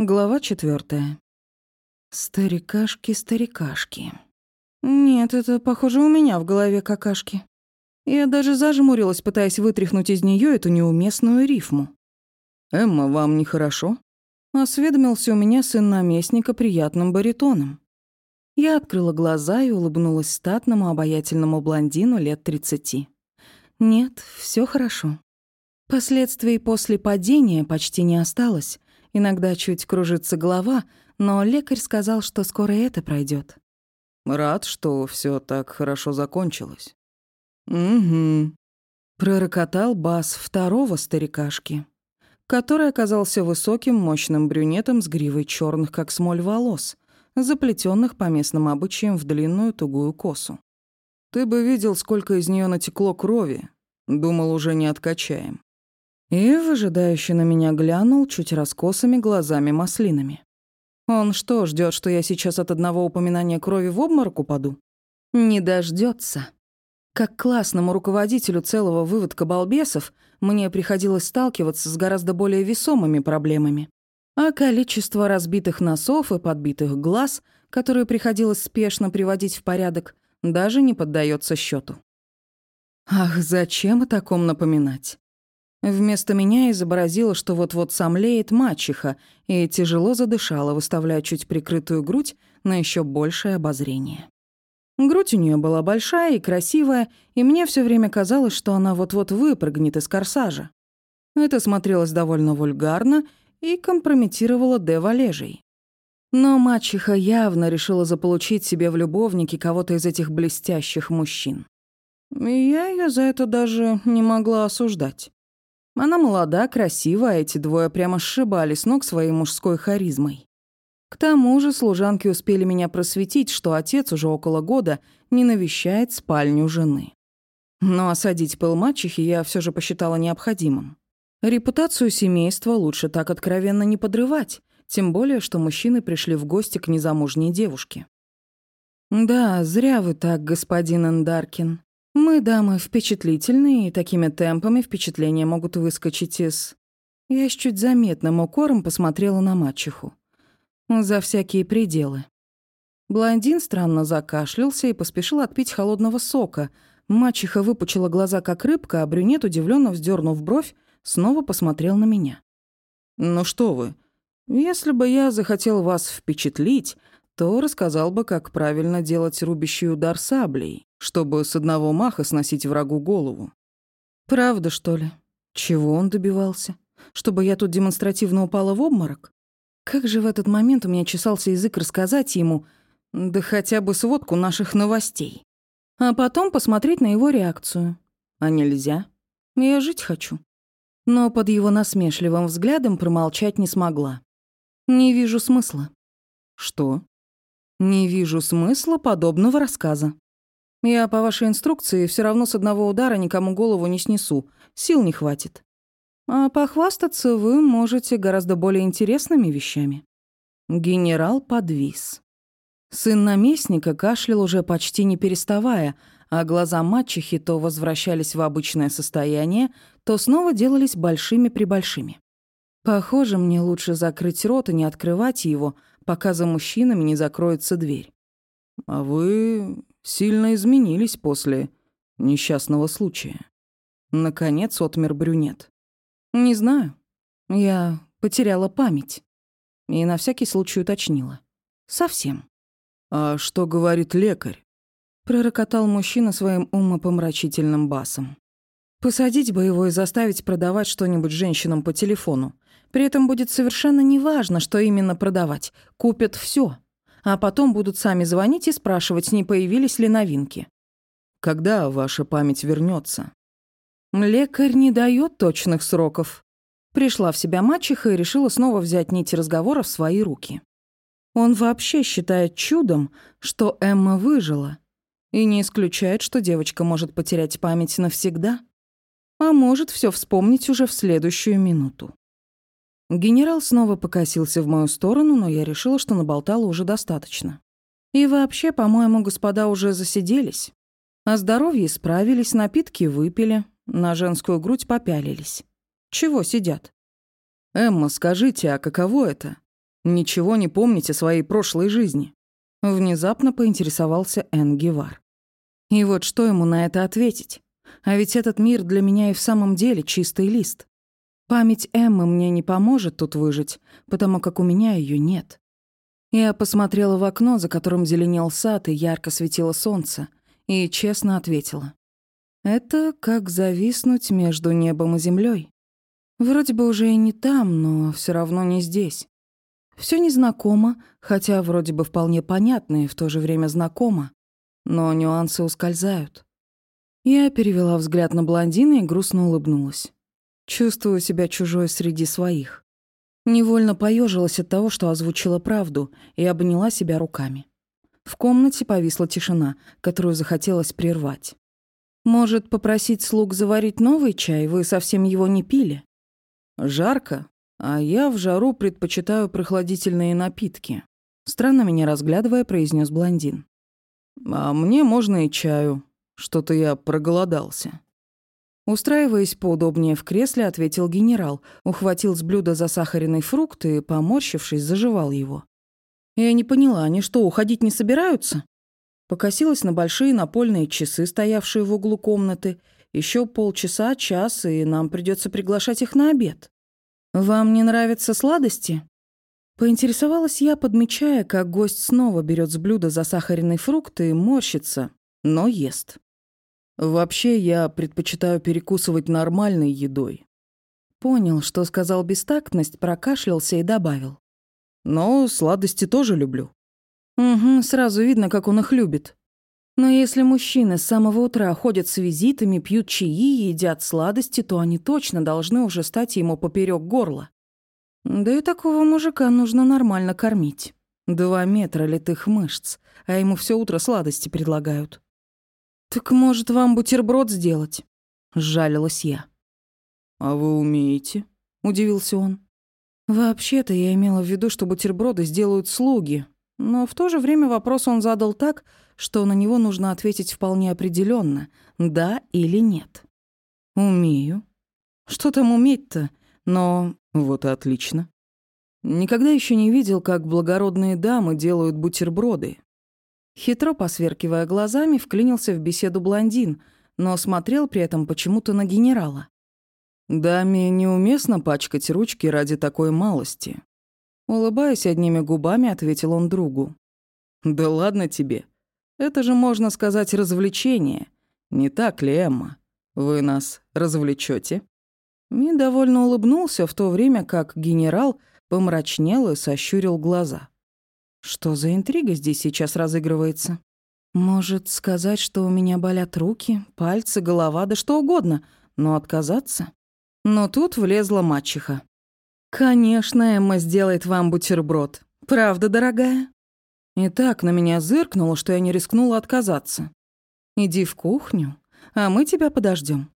Глава четвертая. Старикашки, старикашки. Нет, это, похоже, у меня в голове какашки. Я даже зажмурилась, пытаясь вытряхнуть из нее эту неуместную рифму. «Эмма, вам нехорошо?» Осведомился у меня сын наместника приятным баритоном. Я открыла глаза и улыбнулась статному обаятельному блондину лет тридцати. «Нет, все хорошо. Последствий после падения почти не осталось, Иногда чуть кружится голова, но лекарь сказал, что скоро это пройдет. Рад, что все так хорошо закончилось. Угу. Пророкотал бас второго старикашки, который оказался высоким, мощным брюнетом с гривой черных, как смоль волос, заплетенных по местным обычаям в длинную тугую косу. Ты бы видел, сколько из нее натекло крови. Думал, уже не откачаем и выжидающе на меня глянул чуть раскосыми глазами-маслинами. Он что, ждет, что я сейчас от одного упоминания крови в обморок упаду? Не дождется. Как классному руководителю целого выводка балбесов мне приходилось сталкиваться с гораздо более весомыми проблемами. А количество разбитых носов и подбитых глаз, которые приходилось спешно приводить в порядок, даже не поддается счету. Ах, зачем о таком напоминать? Вместо меня изобразила, что вот-вот сомлеет мачеха, и тяжело задышала, выставляя чуть прикрытую грудь на еще большее обозрение. Грудь у нее была большая и красивая, и мне все время казалось, что она вот-вот выпрыгнет из корсажа. Это смотрелось довольно вульгарно и компрометировало Де Валежей. Но мачеха явно решила заполучить себе в любовнике кого-то из этих блестящих мужчин. И я ее за это даже не могла осуждать. Она молода, красива, а эти двое прямо сшибали с ног своей мужской харизмой. К тому же служанки успели меня просветить, что отец уже около года не навещает спальню жены. Но осадить пыл мачехи я все же посчитала необходимым. Репутацию семейства лучше так откровенно не подрывать, тем более, что мужчины пришли в гости к незамужней девушке. «Да, зря вы так, господин Эндаркин. Мы, дамы, впечатлительные, и такими темпами впечатления могут выскочить из... Я с чуть заметным укором посмотрела на мачеху. За всякие пределы. Блондин странно закашлялся и поспешил отпить холодного сока. Мачеха выпучила глаза, как рыбка, а брюнет, удивленно вздернув бровь, снова посмотрел на меня. «Ну что вы, если бы я захотел вас впечатлить, то рассказал бы, как правильно делать рубящий удар саблей, чтобы с одного маха сносить врагу голову. Правда, что ли? Чего он добивался? Чтобы я тут демонстративно упала в обморок? Как же в этот момент у меня чесался язык рассказать ему, да хотя бы сводку наших новостей. А потом посмотреть на его реакцию. А нельзя. Я жить хочу. Но под его насмешливым взглядом промолчать не смогла. Не вижу смысла. Что? Не вижу смысла подобного рассказа. Я по вашей инструкции все равно с одного удара никому голову не снесу, сил не хватит. А похвастаться вы можете гораздо более интересными вещами. Генерал подвис. Сын наместника кашлял уже почти не переставая, а глаза мачехи то возвращались в обычное состояние, то снова делались большими-пребольшими. Похоже, мне лучше закрыть рот и не открывать его, пока за мужчинами не закроется дверь. «А вы сильно изменились после несчастного случая». Наконец отмер брюнет. «Не знаю. Я потеряла память». И на всякий случай уточнила. «Совсем». «А что говорит лекарь?» Пророкотал мужчина своим умопомрачительным басом. «Посадить бы его и заставить продавать что-нибудь женщинам по телефону. При этом будет совершенно неважно, что именно продавать. Купят все, А потом будут сами звонить и спрашивать, не появились ли новинки. Когда ваша память вернется? Лекарь не дает точных сроков. Пришла в себя мачеха и решила снова взять нити разговора в свои руки. Он вообще считает чудом, что Эмма выжила. И не исключает, что девочка может потерять память навсегда. А может все вспомнить уже в следующую минуту. Генерал снова покосился в мою сторону, но я решила, что наболтала уже достаточно. И вообще, по-моему, господа уже засиделись. О здоровье справились, напитки выпили, на женскую грудь попялились. Чего сидят? «Эмма, скажите, а каково это? Ничего не помните своей прошлой жизни?» Внезапно поинтересовался Энгивар. И вот что ему на это ответить? А ведь этот мир для меня и в самом деле чистый лист. Память Эммы мне не поможет тут выжить, потому как у меня ее нет. Я посмотрела в окно, за которым зеленел сад и ярко светило солнце, и честно ответила. Это как зависнуть между небом и землей. Вроде бы уже и не там, но все равно не здесь. Все незнакомо, хотя вроде бы вполне понятно и в то же время знакомо. Но нюансы ускользают. Я перевела взгляд на блондина и грустно улыбнулась. Чувствую себя чужой среди своих. Невольно поежилась от того, что озвучила правду, и обняла себя руками. В комнате повисла тишина, которую захотелось прервать. «Может, попросить слуг заварить новый чай? Вы совсем его не пили?» «Жарко, а я в жару предпочитаю прохладительные напитки», странно меня разглядывая, произнес блондин. «А мне можно и чаю. Что-то я проголодался». Устраиваясь поудобнее в кресле, ответил генерал, ухватил с блюда засахаренный фрукт и, поморщившись, заживал его. Я не поняла, они что, уходить не собираются? Покосилась на большие напольные часы, стоявшие в углу комнаты. Еще полчаса, час, и нам придется приглашать их на обед. «Вам не нравятся сладости?» Поинтересовалась я, подмечая, как гость снова берет с блюда засахаренный фрукт и морщится, но ест. Вообще, я предпочитаю перекусывать нормальной едой. Понял, что сказал бестактность, прокашлялся и добавил. Но сладости тоже люблю. Угу, сразу видно, как он их любит. Но если мужчины с самого утра ходят с визитами, пьют чаи и едят сладости, то они точно должны уже стать ему поперек горла. Да и такого мужика нужно нормально кормить. Два метра литых мышц, а ему все утро сладости предлагают. «Так, может, вам бутерброд сделать?» — сжалилась я. «А вы умеете?» — удивился он. «Вообще-то я имела в виду, что бутерброды сделают слуги, но в то же время вопрос он задал так, что на него нужно ответить вполне определенно, да или нет. «Умею». «Что там уметь-то? Но вот и отлично. Никогда еще не видел, как благородные дамы делают бутерброды. Хитро посверкивая глазами, вклинился в беседу блондин, но смотрел при этом почему-то на генерала. «Даме неуместно пачкать ручки ради такой малости». Улыбаясь одними губами, ответил он другу. «Да ладно тебе. Это же, можно сказать, развлечение. Не так ли, Эмма? Вы нас развлечете? Ми довольно улыбнулся, в то время как генерал помрачнел и сощурил глаза. Что за интрига здесь сейчас разыгрывается? Может сказать, что у меня болят руки, пальцы, голова, да что угодно, но отказаться? Но тут влезла мачеха. «Конечно, Эмма сделает вам бутерброд. Правда, дорогая?» И так на меня зыркнуло, что я не рискнула отказаться. «Иди в кухню, а мы тебя подождем.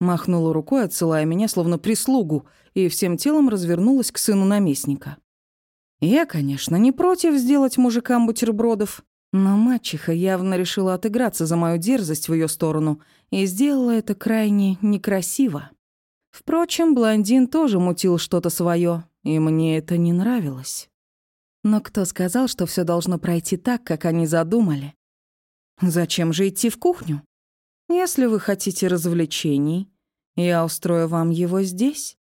Махнула рукой, отсылая меня словно прислугу, и всем телом развернулась к сыну наместника. Я, конечно, не против сделать мужикам бутербродов, но мачеха явно решила отыграться за мою дерзость в ее сторону и сделала это крайне некрасиво. Впрочем, блондин тоже мутил что-то свое, и мне это не нравилось. Но кто сказал, что все должно пройти так, как они задумали? Зачем же идти в кухню? Если вы хотите развлечений, я устрою вам его здесь.